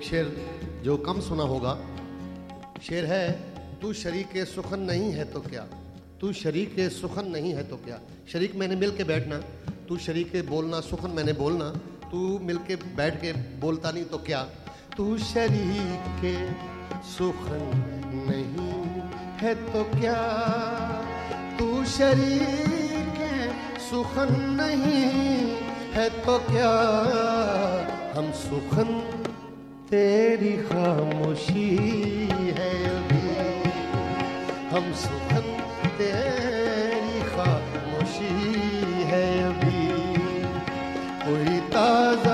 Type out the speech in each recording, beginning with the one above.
एक शेर जो कम सुना होगा। शेर है, तू शरीक सुखन नहीं है तो क्या? तू शरीक सुखन नहीं है तो क्या? शरीक मैंने मिल के बैठना, तू शरीक बोलना, सुखन मैंने बोलना, तू मिल के बैठ के बोलता नहीं तो क्या? तू शरीक सुखन नहीं है तो क्या? तू शरीक सुखन नहीं है तो क्या? हम सुखन तेरी खामोशी है अभी। हम सुखन तेरी खामोशी है अभी। कोई ताज़ा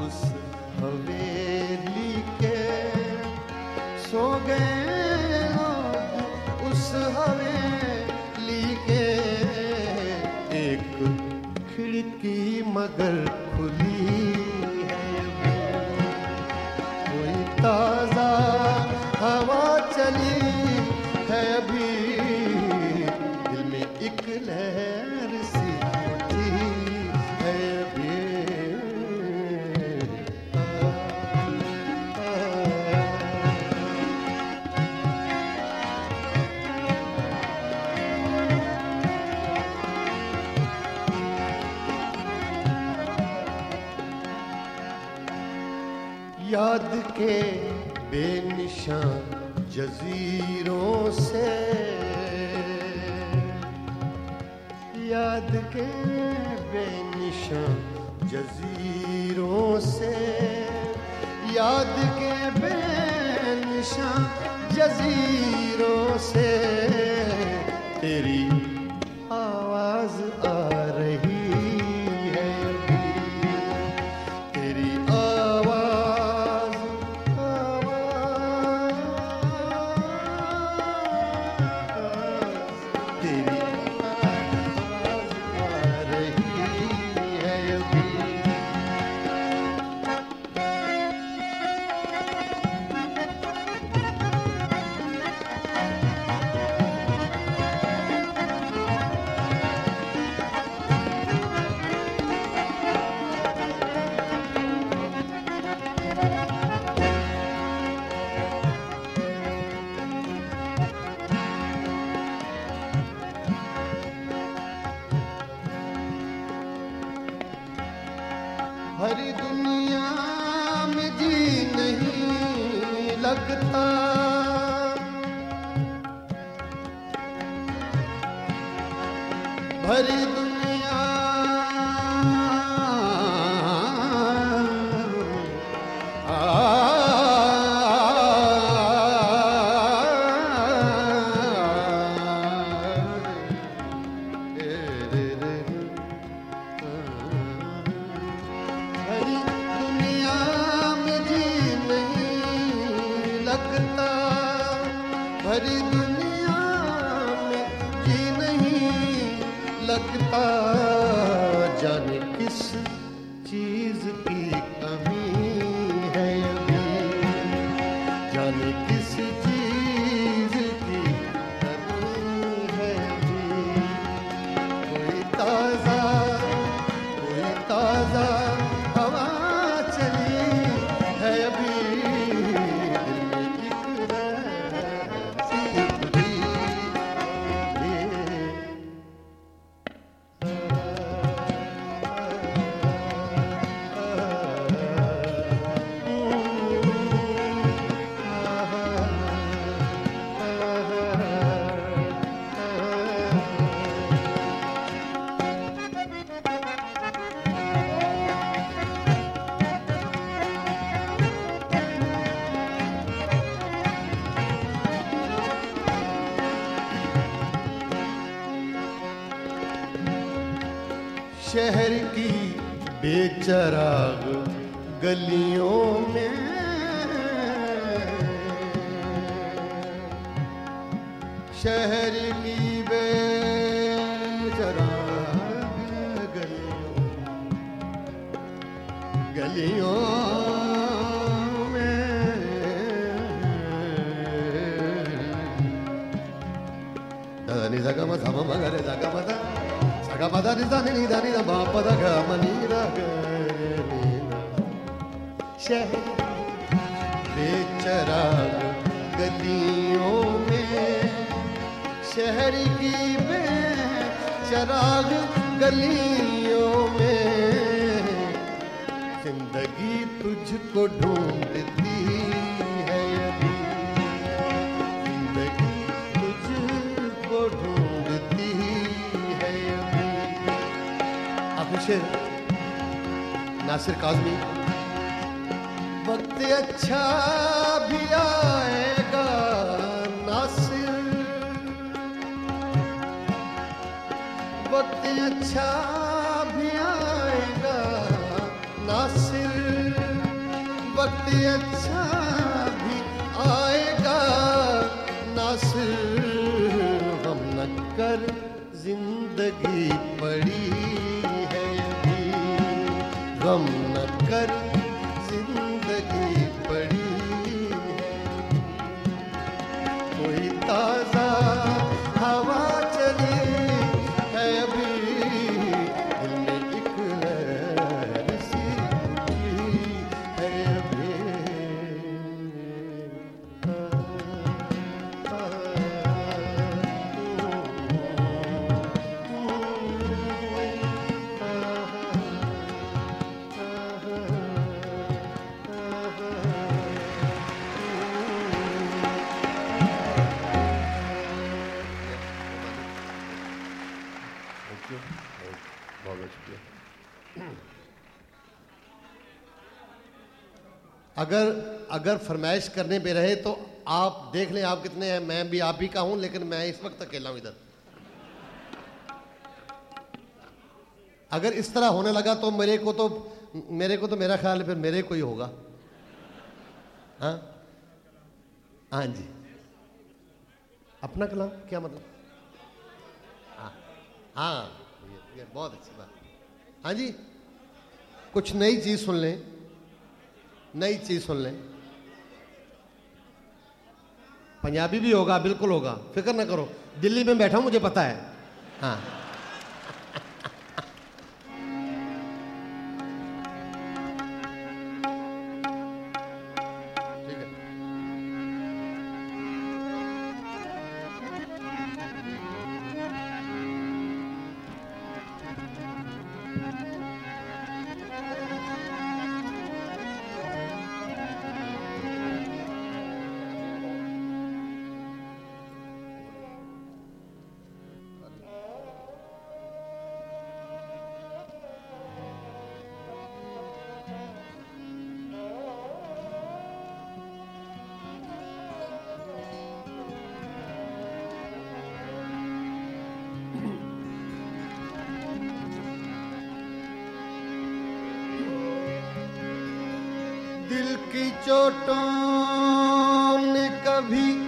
उस हवेली के। उस हवेली के। एक खिड़की मगर खुली के बेनिशान जजीरों से। याद के बेनिशान जजीरों से। याद के बेनिशान जजीरों से। तेरी बेचराग गलियों में, शहर की में, चराग गलियों में। ज़िंदगी तुझको ढूंढती है ज़िंदगी ढूंढती है नासिर काजमी। वक्त अच्छा भी आएगा नासिर वक्त अच्छा भी आएगा नासिर वक्त अच्छा भी आएगा नासिर हम न ज़िंदगी पड़ी अगर अगर फरमाइश करने पे रहे तो आप देख लें आप कितने हैं। मैं भी आप ही का हूँ, लेकिन मैं इस वक्त अकेला हूँ इधर। अगर इस तरह होने लगा तो मेरे को तो मेरे को तो मेरा ख्याल है फिर मेरे को ही होगा। हाँ? हाँ जी। अपना कलाम, क्या मतलब? हाँ हाँ बहुत अच्छी बात। हाँ जी? कुछ नई चीज़ सुन लें। नई चीज़ सुन लें। पंजाबी भी होगा, बिल्कुल होगा। फ़िक्र ना करो। दिल्ली में बैठा हूँ, मुझे पता है। हाँ। चोटों ने कभी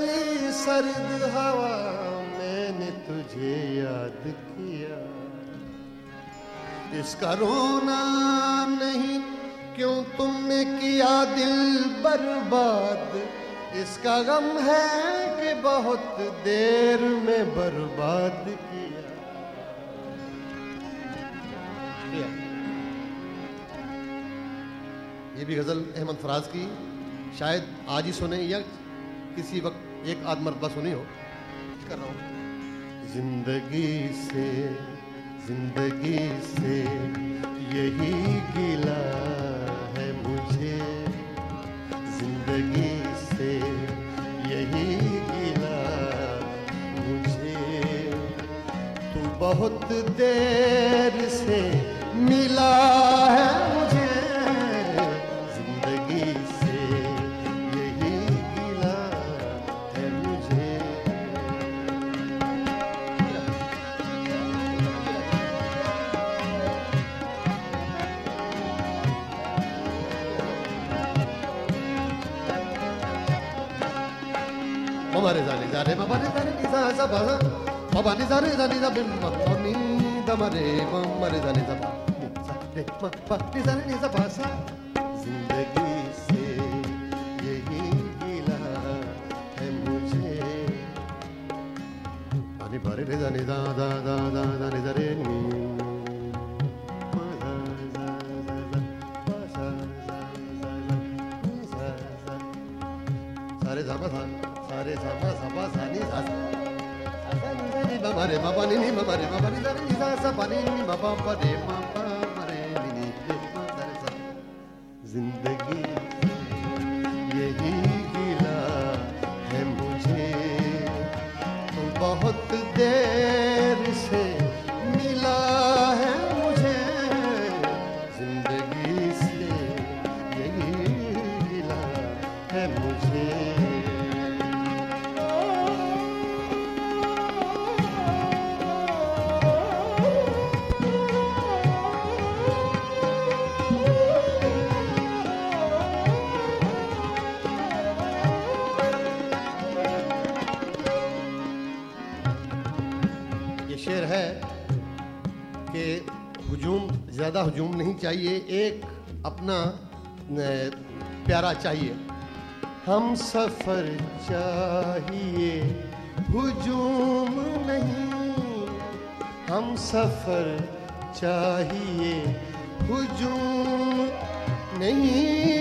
चली सर्द हवा, मैंने तुझे याद किया। इसका रोना नहीं, क्यों तुमने किया दिल बर्बाद? इसका गम है कि बहुत देर में बर्बाद किया। ये भी गज़ल अहमद फराज की, शायद आज ही सुने या किसी वक्त एक आध मरतबा सुनी हो। कर रहा हूँ? ज़िंदगी से ज़िंदगी से यही गिला है मुझे। ज़िंदगी से यही गिला मुझे। तू बहुत देर से मिला है Mama re zani zare mama re ni sa sa ba za Mama ni da ni da bim ba ba ni da ma re ma ma re da ni da ba ni za re ma ba ni sa re ni sa ba sa ज़िंदगी से यही गिला है मुझे पानी भरे रे जाने दा दा दा दा दा रे दा रे नी ma re ma pa ni ni ma re ma pa ni da ni sa sa pa ni ni ma pa pa re ma pa ma re ni ni re ma da sa ज़िंदगी यही गिला है मुझे तो बहुत देर ज़्यादा हजूम नहीं चाहिए, एक अपना प्यारा चाहिए। हम सफ़र चाहिए, हजूम नहीं। हम सफ़र चाहिए, हजूम नहीं।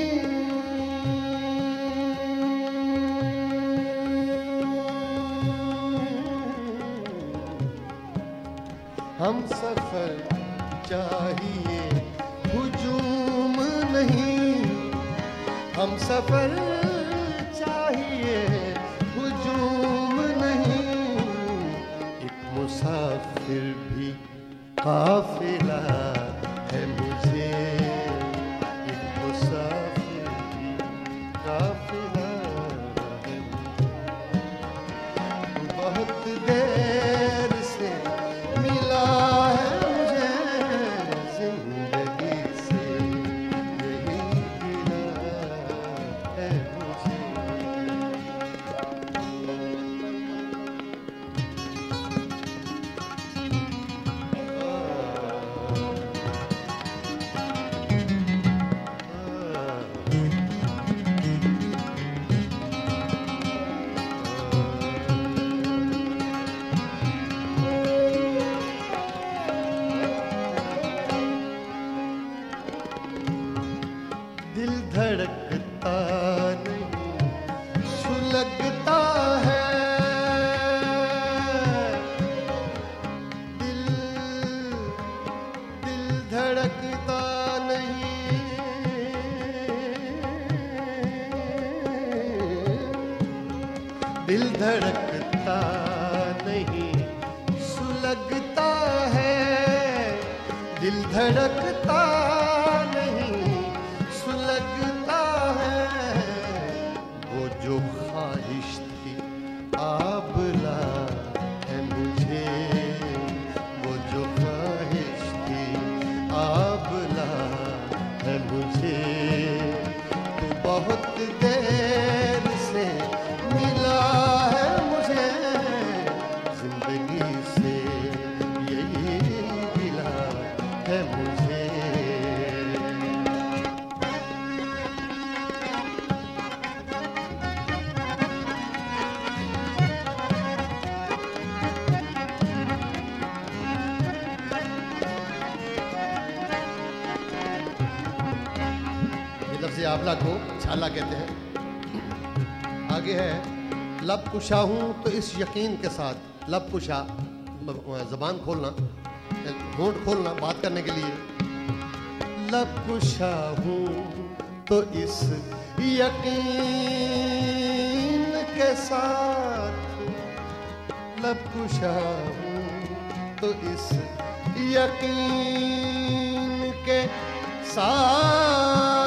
काफिला है मुझे and we'll see. कुशा हूँ तो इस यकीन के साथ लब कुशा जबान खोलना होंठ खोलना बात करने के लिए। लब कुशा हूँ तो इस यकीन के साथ। लब कुशा हूँ तो इस यकीन के साथ।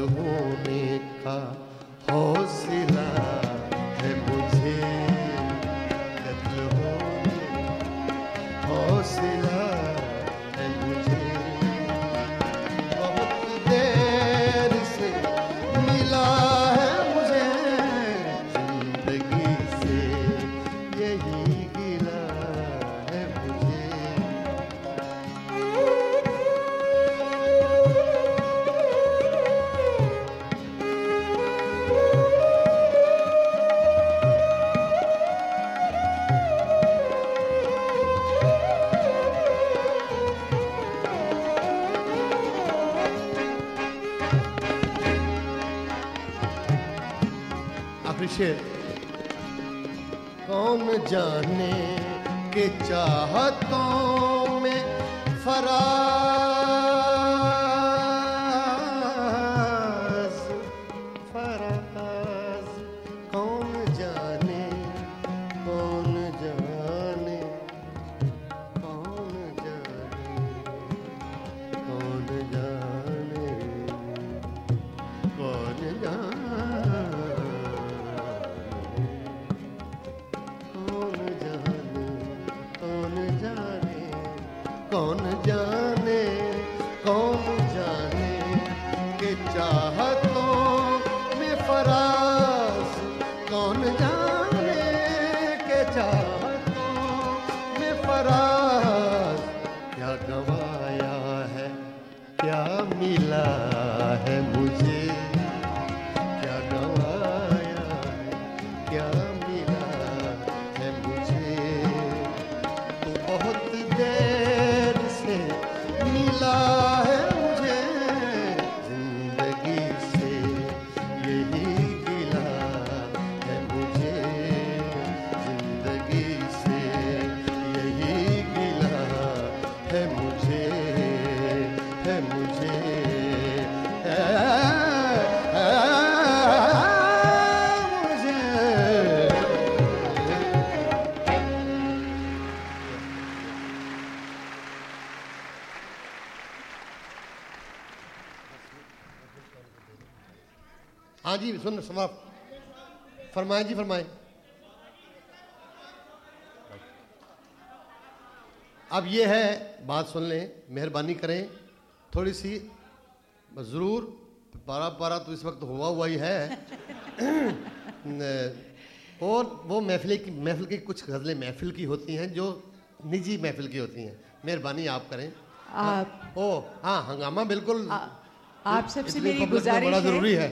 होने का फरमाए जी फरमाए। अब ये है बात सुन लें मेहरबानी करें। थोड़ी सी ज़रूर पारा पारा तो इस वक्त हुआ हुआ ही है। और वो महफिल की महफिल की कुछ गज़लें महफिल की होती हैं जो निजी महफिल की होती हैं। मेहरबानी आप करें। आप ओ हाँ हंगामा बिल्कुल आ, आप सबसे मेरी गुजारिश बड़ा ज़रूरी है।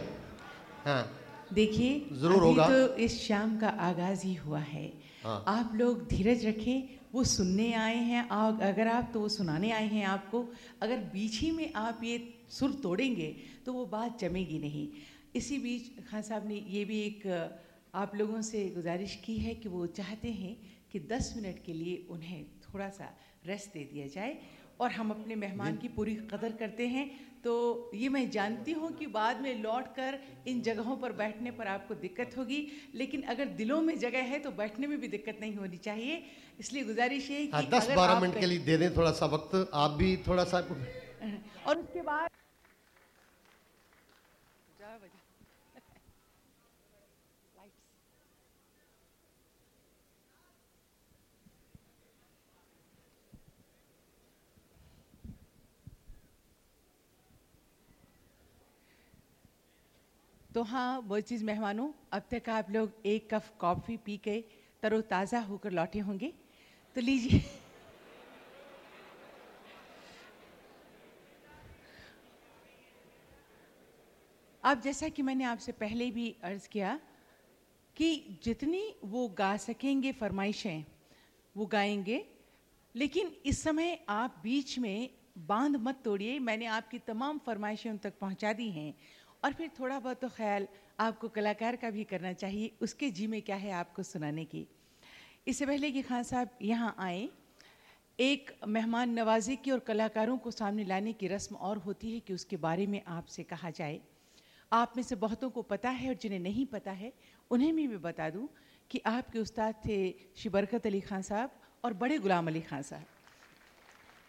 हाँ। देखिए ज़रूर होगा। तो इस शाम का आगाज़ ही हुआ है। हाँ। आप लोग धीरज रखें वो सुनने आए हैं आ, अगर आप तो वो सुनाने आए हैं आपको। अगर बीच ही में आप ये सुर तोड़ेंगे तो वो बात जमेगी नहीं। इसी बीच खान साहब ने ये भी एक आप लोगों से गुजारिश की है कि वो चाहते हैं कि 10 मिनट के लिए उन्हें थोड़ा सा रेस्ट दे दिया जाए और हम अपने मेहमान की पूरी कदर करते हैं। तो ये मैं जानती हूँ कि बाद में लौट कर इन जगहों पर बैठने पर आपको दिक्कत होगी लेकिन अगर दिलों में जगह है तो बैठने में भी दिक्कत नहीं होनी चाहिए। इसलिए गुजारिश है कि हाँ दस बारह मिनट के लिए दे दें थोड़ा सा वक्त आप भी थोड़ा सा और उसके बाद तो हाँ वो चीज़ मेहमानों, अब तक आप लोग एक कप कॉफ़ी पी के तरोताज़ा होकर लौटे होंगे। तो लीजिए। अब जैसा कि मैंने आपसे पहले भी अर्ज़ किया कि जितनी वो गा सकेंगे फरमाइशें, वो गाएँगे। लेकिन इस समय आप बीच में बाँध मत तोड़िए, मैंने आपकी तमाम फरमाइशें उन तक पहुँचा दी हैं। और फिर थोड़ा बहुत तो ख्याल आपको कलाकार का भी करना चाहिए। उसके जी में क्या है आपको सुनाने की? इससे पहले कि खान साहब यहाँ आए, एक मेहमान नवाजी की और कलाकारों को सामने लाने की रस्म और होती है कि उसके बारे में आपसे कहा जाए। आप में से बहुतों को पता है और जिन्हें नहीं पता है, उन्हें भी मैं बता दूँ कि आपके उस्ताद थे श्री बरकत अली खान साहब और बड़े गुलाम अली खान साहब।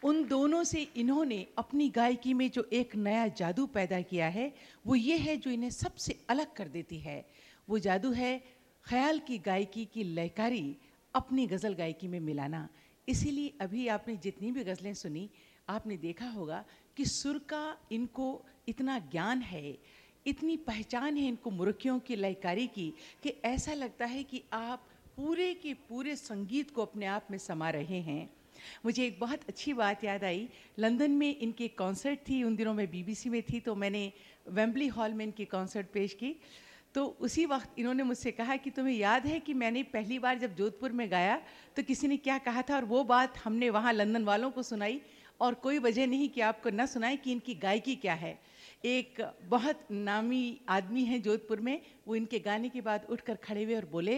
उन दोनों से इन्होंने अपनी गायकी में जो एक नया जादू पैदा किया है, वो ये है जो इन्हें सबसे अलग कर देती है। वो जादू है ख्याल की गायकी की लयकारी अपनी गज़ल गायकी में मिलाना। इसीलिए अभी आपने जितनी भी गज़लें सुनी, आपने देखा होगा कि सुर का इनको इतना ज्ञान है, इतनी पहचान है इनको मुर्खियों की लयकारी की, कि ऐसा लगता है कि आप पूरे के पूरे संगीत को अपने आप में समा रहे हैं। मुझे एक बहुत अच्छी बात याद आई। लंदन में इनकी कॉन्सर्ट थी, उन दिनों में बीबीसी में थी तो मैंने वेम्बली हॉल में इनकी कॉन्सर्ट पेश की। तो उसी वक्त इन्होंने मुझसे कहा कि तुम्हें याद है कि मैंने पहली बार जब जोधपुर में गाया तो किसी ने क्या कहा था? और वो बात हमने वहाँ लंदन वालों को सुनाई, और कोई वजह नहीं कि आपको न सुनाए कि इनकी गायकी क्या है। एक बहुत नामी आदमी है जोधपुर में, वो इनके गाने के बाद उठकर खड़े हुए और बोले,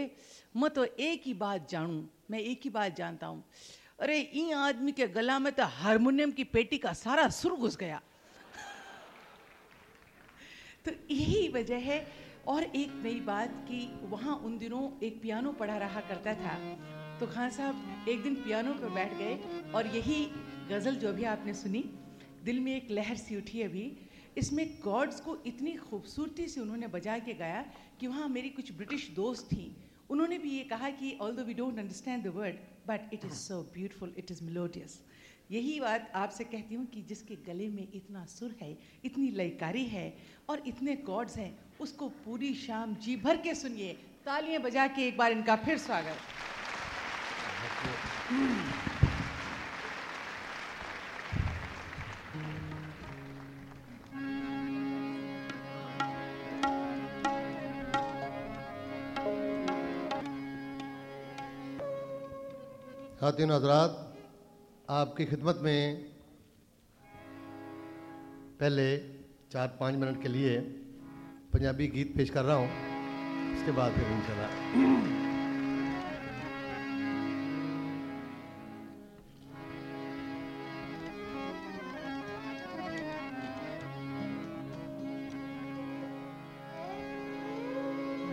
मैं तो एक ही बात जानूं, मैं एक ही बात जानता हूँ। अरे इन आदमी के गला में तो हारमोनियम की पेटी का सारा सुर घुस गया। तो यही वजह है, और एक नई बात कि वहाँ उन दिनों एक पियानो पढ़ा रहा करता था। तो खान साहब एक दिन पियानो पर बैठ गए, और यही गज़ल जो अभी आपने सुनी, दिल में एक लहर सी उठी अभी। इसमें गॉड्स को इतनी खूबसूरती से उन्होंने बजा के गाया कि वहाँ मेरी कुछ ब्रिटिश दोस्त थी। उन्होंने भी ये कहा कि although we don't understand the word but it is so beautiful it is melodious यही बात आपसे कहती हूँ कि जिसके गले में इतना सुर है, इतनी लयकारी है और इतने कॉर्ड्स हैं, उसको पूरी शाम जी भर के सुनिए। तालियाँ बजा के एक बार इनका फिर स्वागत। खातिन हजरात, आपकी खिदमत में पहले चार पाँच मिनट के लिए पंजाबी गीत पेश कर रहा हूँ। उसके बाद फिर इंशाल्लाह।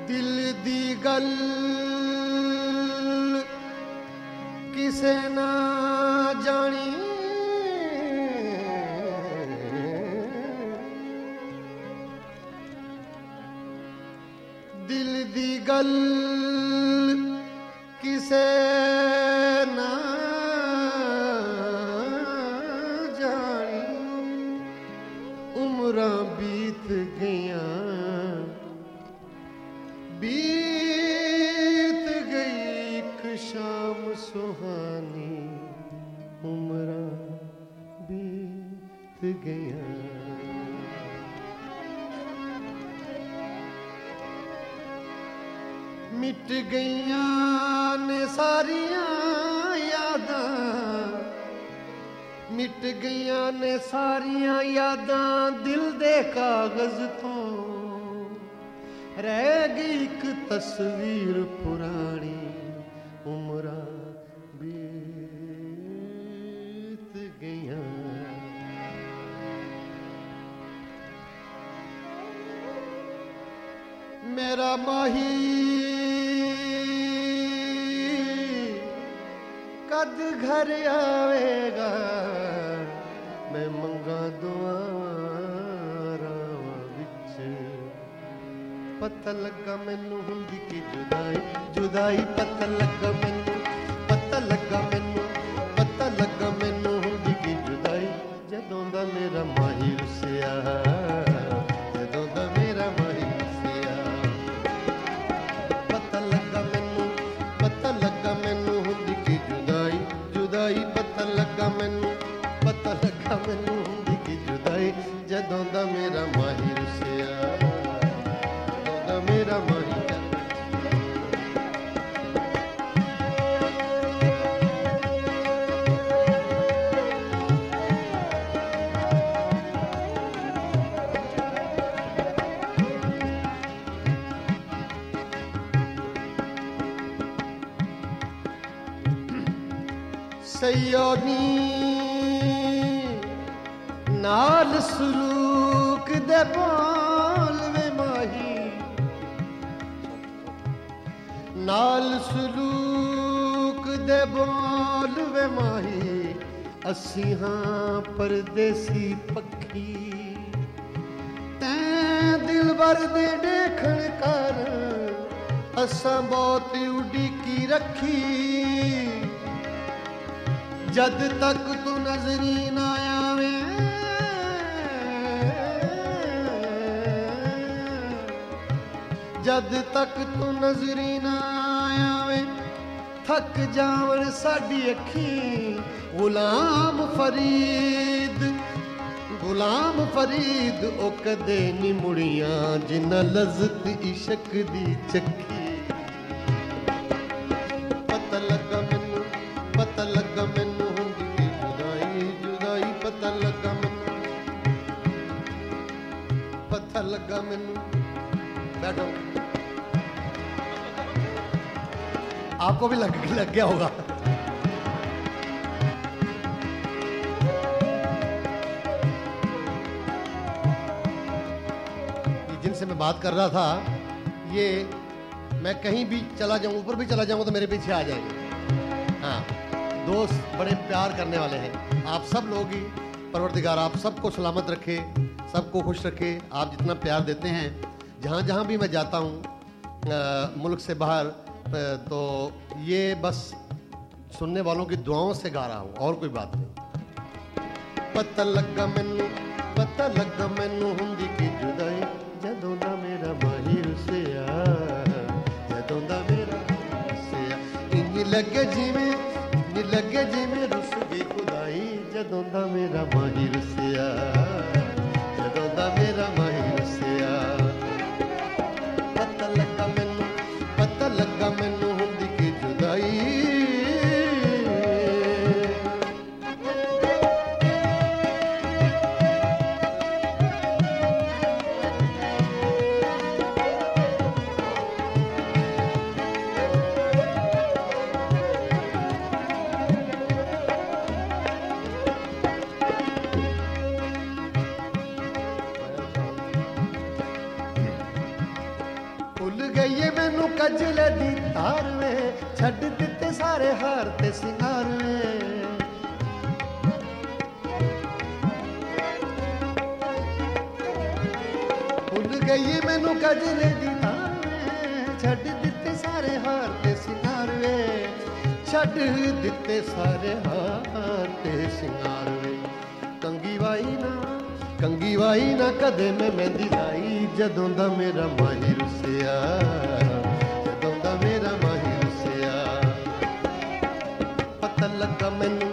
दिल दी गल ਮੰਗਾ ਦੁਆਰਾਂ ਵਿੱਚ। ਪਤਾ ਲੱਗਾ ਮੈਨੂੰ ਹੁੰਦੀ ਕਿ ਜੁਦਾਈ ਜੁਦਾਈ ਪਤਾ ਲੱਗਾ ਮੈਨੂੰ, ਪਤਾ ਲੱਗਾ ਮੈਨੂੰ ਅਸੀਂ ਹਾਂ ਪਰਦੇਸੀ ਪੱਖੀ। ਤੈਂ ਦਿਲ ਵਰ ਦੇ ਦੇਖਣ ਕਰ, ਅਸਾਂ ਬਹੁਤ ਉਡੀਕੀ ਰੱਖੀ। ਜਦ ਤੱਕ ਤੂੰ ਨਜ਼ਰੀ ਨਾ ਆਵੇਂ, ਜਦ ਤੱਕ ਤੂੰ ਨਜ਼ਰੀ ਨਾ ਥੱਕ ਜਾਵਣ ਸਾਡੀ ਅੱਖੀ, ਗੁਲਾਮ ਫਰੀਦ ਗੁਲਾਮ ਫਰੀਦ, ਉਹ ਕਦੇ ਨਹੀਂ ਮੁੜੀਆਂ, ਜਿੰਨਾ ਲਜ਼ਤ ਇਸ਼ਕ ਦੀ ਚੱਕੀ। आपको भी लग लग गया होगा। जिनसे मैं बात कर रहा था, ये मैं कहीं भी चला जाऊँ, ऊपर भी चला जाऊँ तो मेरे पीछे आ जाएँगे। हाँ दोस्त बड़े प्यार करने वाले हैं। आप सब लोग ही परवरदिगार, आप सबको सलामत रखे, सबको खुश रखे। आप जितना प्यार देते हैं जहाँ जहाँ भी मैं जाता हूँ मुल्क से बाहर तो ये बस सुनने वालों की दुआओं से गा रहा हूँ, और कोई बात नहीं। पता लगा मैनू, पता लगा मैनू हुंदी की जुदाई, जदों दा मेरा माही रुसिया जदों दा मेरा रुसिया इनी लगे जिवें लगे जिवें रुस भी खुदाई, जदों दा मेरा माही रुसिया ਕਜਲੇ ਦੀ ਤਾਰ ਛੱਡ ਦਿੱਤੇ ਸਾਰੇ ਹਾਰ ਤੇ ਸਿੰਗਾਰ ਵੇ। ਛੱਡ ਦਿੱਤੇ ਸਾਰੇ ਹਾਰ ਤੇ ਸਿੰਗਾਰ ਵੇ। ਕੰਗੀ ਵਾਈ ਨਾ, ਕੰਗੀ ਵਾਈ ਨਾ ਕਦੇ ਮੈਂ ਮਹਿੰਦੀ ਲਾਈ। ਜਦੋਂ ਦਾ ਮੇਰਾ ਮਾਹੀ ਰੁਸਿਆ, ਜਦੋਂ ਦਾ ਮੇਰਾ ਮਾਹੀ ਰੁਸਿਆ। ਪਤਾ ਲੱਗਾ ਮੈਨੂੰ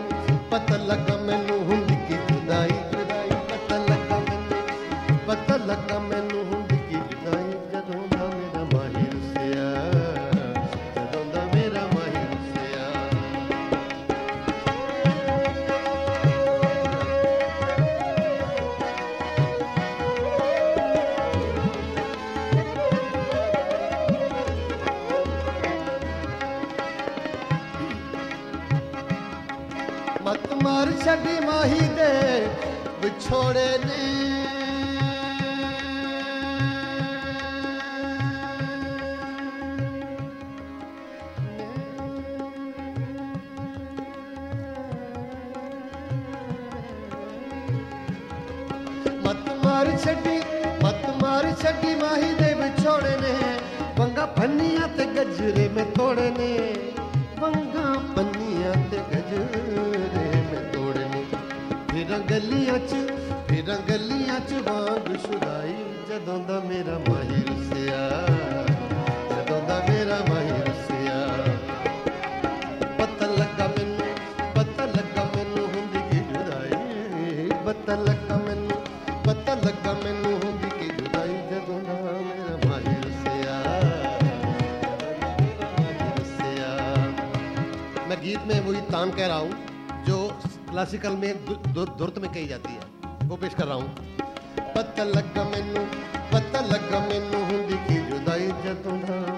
क्लासिकल में दु- दु- धुरत में कही जाती है। वो पेश कर रहा हूँ। पता लगा मैनू पता लगा मैनू हुंदी की जुदाई जदों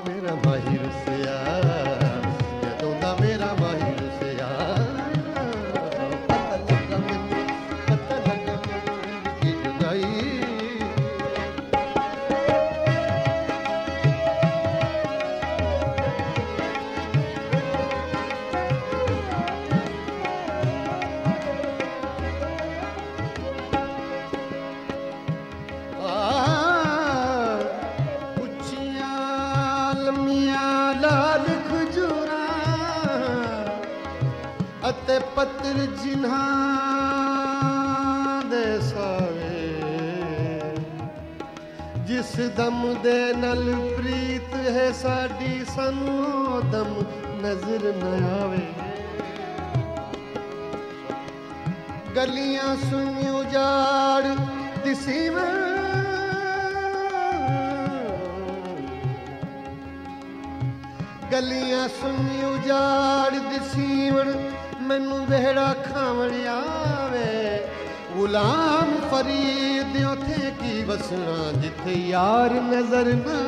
ਦੇ ਜਿਨ੍ਹਾਂ ਦੇ ਸਾਰੇ। ਜਿਸ ਦਮ ਦੇ ਨਾਲ ਪ੍ਰੀਤ ਹੈ ਸਾਡੀ, ਸਾਨੂੰ ਦਮ ਨਜ਼ਰ ਨਾ ਆਵੇ। ਗਲੀਆਂ ਸੁਣੀ ਉਜਾੜ ਦਿਸੀਵਾਂ ਗਲੀਆਂ ਸੁਣੀ ਉਜਾੜ ਦਿਸੀਵਣ ਮੈਨੂੰ ਵਿਹੜਾ ਖਾਵਣ ਆਵੇ ਗੁਲਾਮ ਫਰੀਦ ਉਥੇ ਕੀ ਵਸਣਾ ਜਿੱਥੇ ਯਾਰ ਨਜ਼ਰ ਨਾ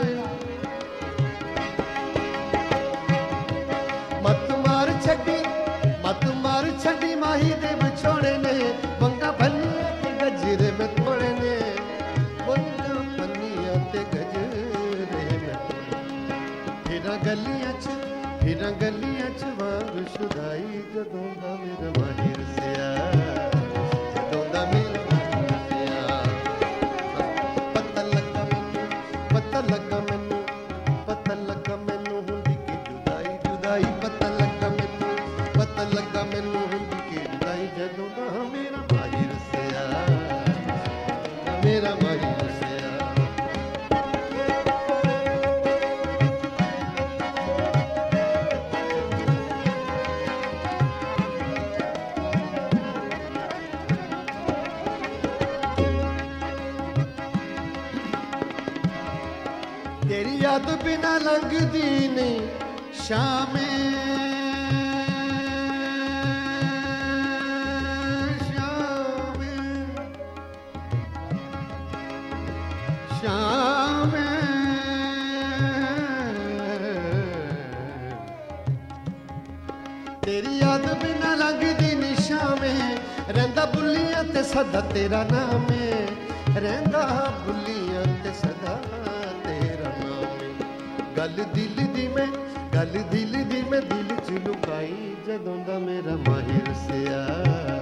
ਦਾ ਮੇਰਾ ਮਾਹਿਰ ਸਿਆ।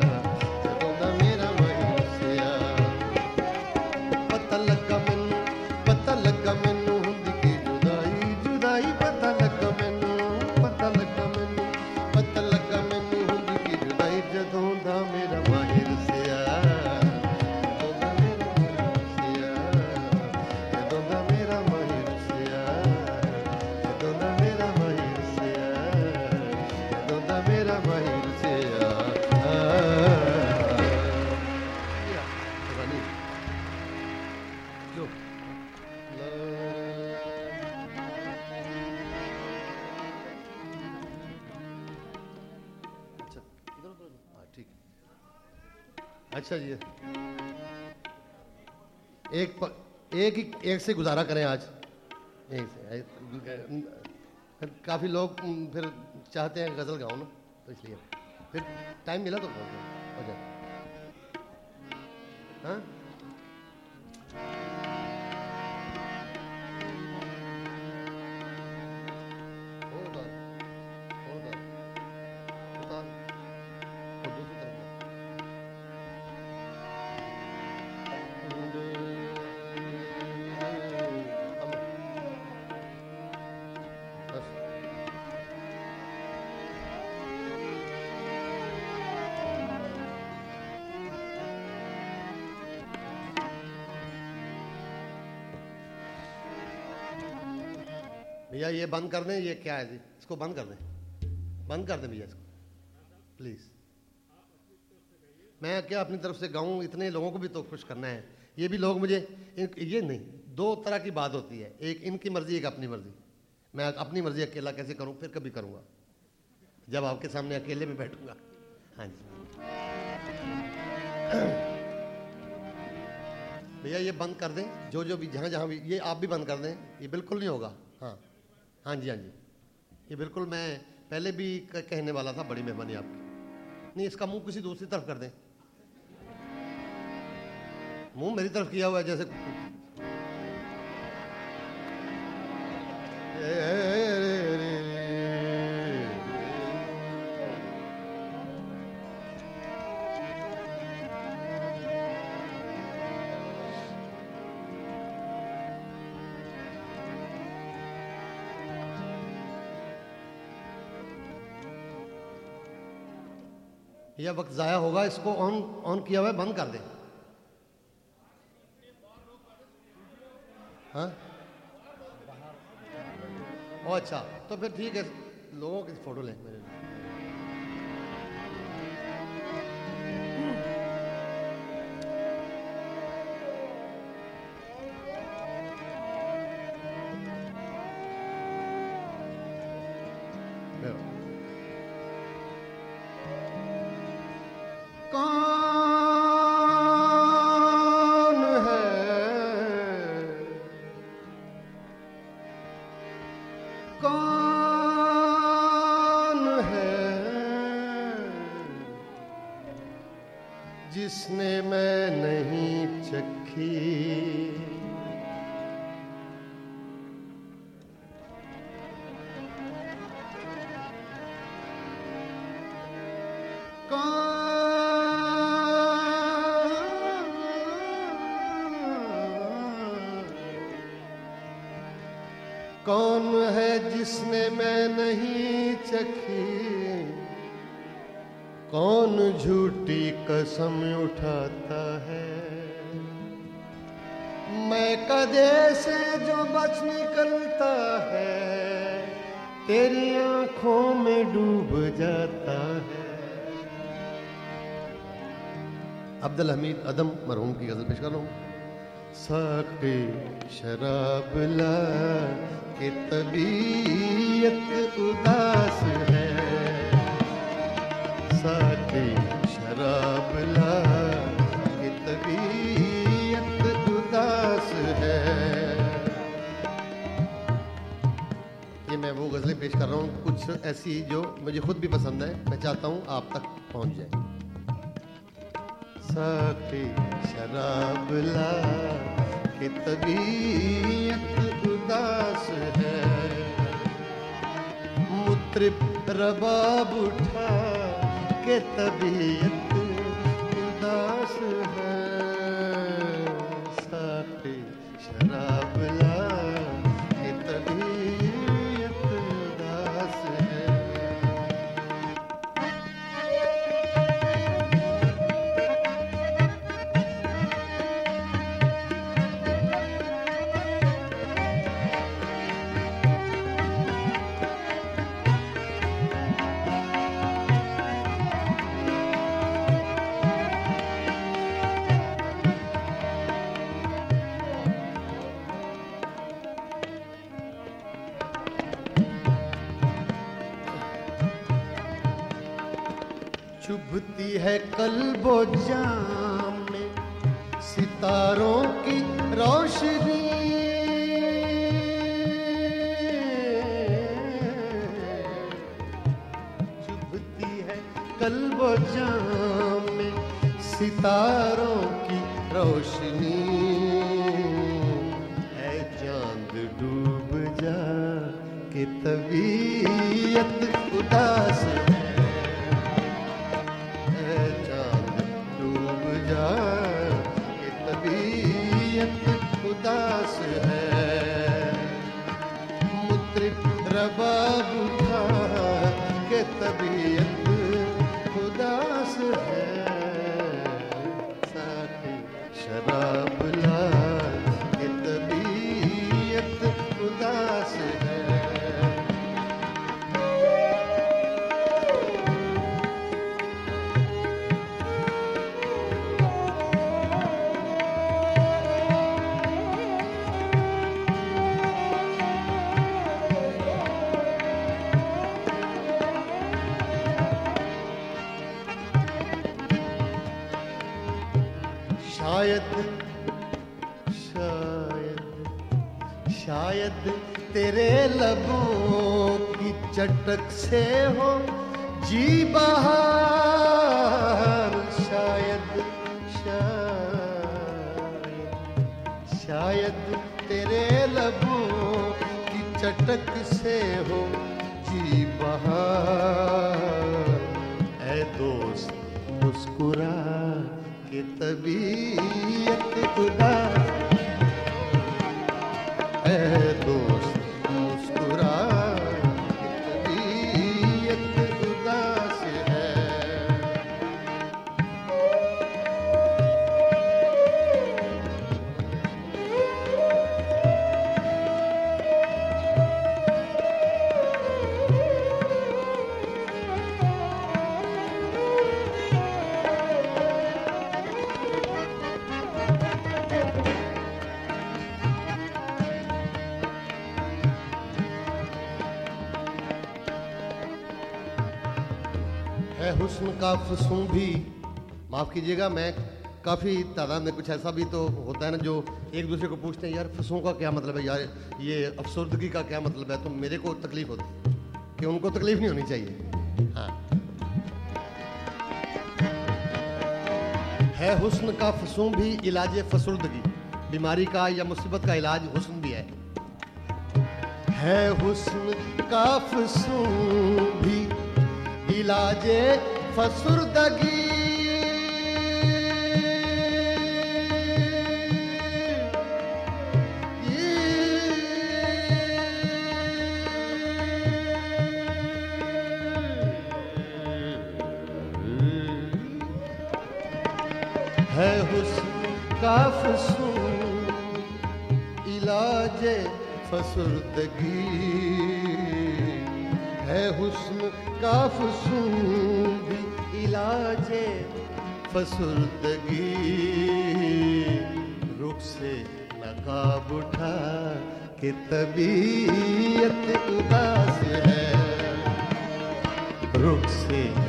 अच्छा जी। एक प, एक ही एक से गुजारा करें आज। एक से फिर काफ़ी लोग फिर चाहते हैं गज़ल गाओ ना तो इसलिए। फिर टाइम मिला तो भैया, ये बंद कर दें, ये क्या है जी? इसको बंद कर दें। बंद कर दें भैया इसको। प्लीज़ मैं क्या अपनी तरफ़ से गाऊं? इतने लोगों को भी तो खुश करना है। ये भी लोग मुझे ये नहीं, दो तरह की बात होती है। एक इनकी मर्ज़ी, एक अपनी मर्ज़ी। मैं अपनी मर्ज़ी अकेला कैसे करूँ? फिर कभी करूँगा। जब आपके सामने अकेले में बैठूँगा। हाँ जी। भैया, ये बंद कर दें। जो जो भी जहाँ जहाँ भी, ये आप भी बंद कर दें। ये बिल्कुल नहीं होगा। हाँ जी हाँ जी। ये बिल्कुल मैं पहले भी कहने वाला था, बड़ी मेहरबानी आपकी। नहीं, इसका मुँह किसी दूसरी तरफ़ कर दें। मुँह मेरी तरफ़ किया हुआ है, जैसे यह वक्त ज़ाया होगा, इसको ऑन ऑन किया हुआ बंद कर दे। हाँ? ओ अच्छा तो फिर ठीक है, लोगों की फ़ोटो लें, मेरे लिए। हूँ। साके शराब ला के तबीयत उदास है। साके शराब ला के तबीयत उदास है। ये मैं वो गज़लें पेश कर रहा हूँ, कुछ ऐसी जो मुझे खुद भी पसंद है। मैं चाहता हूँ आप तक पहुँच जाए। साके शराब ला कि तबीयत उदास है। मूत्र रबाब उठा के तबीयत उदास है। है कल्बो जाम में, सितारों की रोशनी। चुभती है कल्बो जाम में, सितारों की रोशनी। है चाँद डूब जा के तबीयत उदास है रबाब उठा के तबीयत लबों की चटक से हो, जी बहार शायद शायद तेरे लबों की चटक से हो, जी बहार। ऐ दोस्त, मुस्कुरा के तबीयत ऐ दोस्त हुस्न का फसूं भी। माफ़ कीजिएगा, मैं काफ़ी तादाद में कुछ ऐसा भी तो होता है ना जो एक दूसरे को पूछते हैं, यार, फसूं का क्या मतलब है? यार, ये अफसरदगी का क्या मतलब है? तो मेरे को तकलीफ़ होती कि उनको तकलीफ़ नहीं होनी चाहिए। हाँ। है हुस्न का फसूं भी, इलाज फसुर्दगी। बीमारी का या मुसीबत का इलाज हुस्न भी है। है हुस्न का फसूं भी, इलाज फसुर्दगी है हुस्न का फसूं इलाज फसुर्दगी है हुस्न का फसूं भी इलाज फसुर्दगी रुख से नकाब उठा कि तबीयत उदास है। रुख से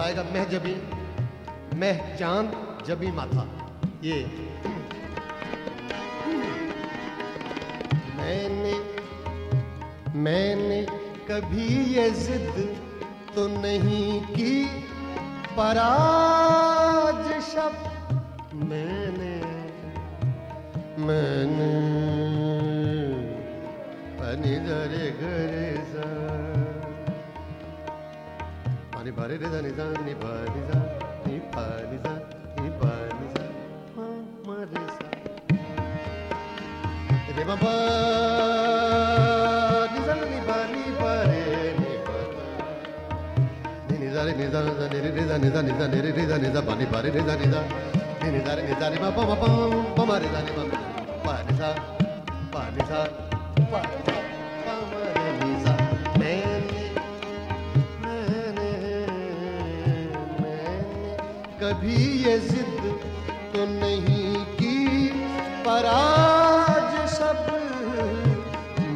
लफ्ज आएगा मह जबी, मह चाँद जबी माथा। ये। मैंने मैंने कभी ये जिद तो नहीं की, पर आज शब मैंने मैंने Ani bari re da ni da ni ba ni da ni pa ni da ni pa ni da ma ma re sa re ba ba ni da ni ba ni ba re ni ba ni ni da re ni da da ni re re da ni da ni da ni re re da ni da ba ni ba re re da ni da ni ni da re ni da ni ba ba ba ba ba ma re da ni ba pa ni sa कभी ये जिद तो नहीं की पर आज सब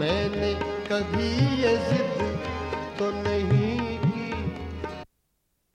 मैंने कभी ये जिद